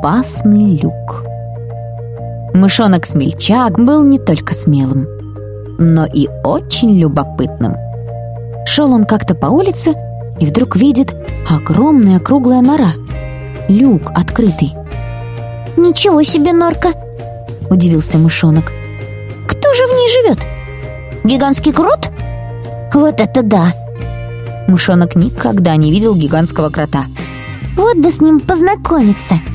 опасный люк. Мышонок-смельчак был не только смелым, но и очень любопытным. Шел он как-то по улице и вдруг видит огромная круглая нора. Люк открытый. «Ничего себе норка!» — удивился мышонок. «Кто же в ней живет? Гигантский крот? Вот это да!» Мышонок никогда не видел гигантского крота. «Вот бы с ним познакомиться!» —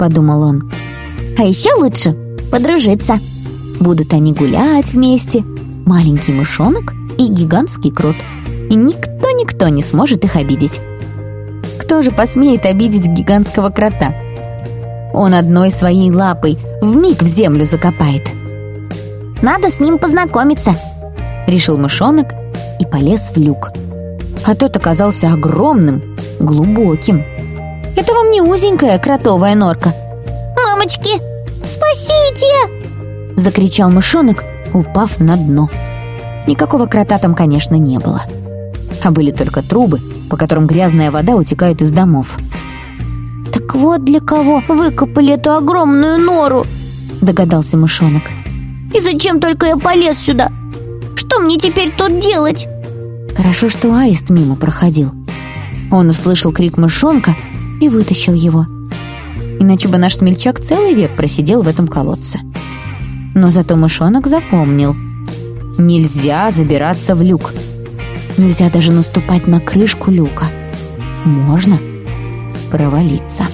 подумал он. «А еще лучше подружиться. Будут они гулять вместе, маленький мышонок и гигантский крот, и никто-никто не сможет их обидеть. Кто же посмеет обидеть гигантского крота? Он одной своей лапой в миг в землю закопает. «Надо с ним познакомиться», — решил мышонок и полез в люк. А тот оказался огромным, глубоким. Это вам не узенькая кротовая норка. «Мамочки, спасите!» — закричал мышонок, упав на дно. Никакого крота там, конечно, не было. А были только трубы, по которым грязная вода утекает из домов. «Так вот для кого выкопали эту огромную нору!» — догадался мышонок. «И зачем только я полез сюда? Что мне теперь тут делать?» Хорошо, что аист мимо проходил. Он услышал крик мышонка и вытащил его. Иначе бы наш смельчак целый век просидел в этом колодце. Но зато мышонок запомнил. Нельзя забираться в люк. Нельзя даже наступать на крышку люка. Можно провалиться.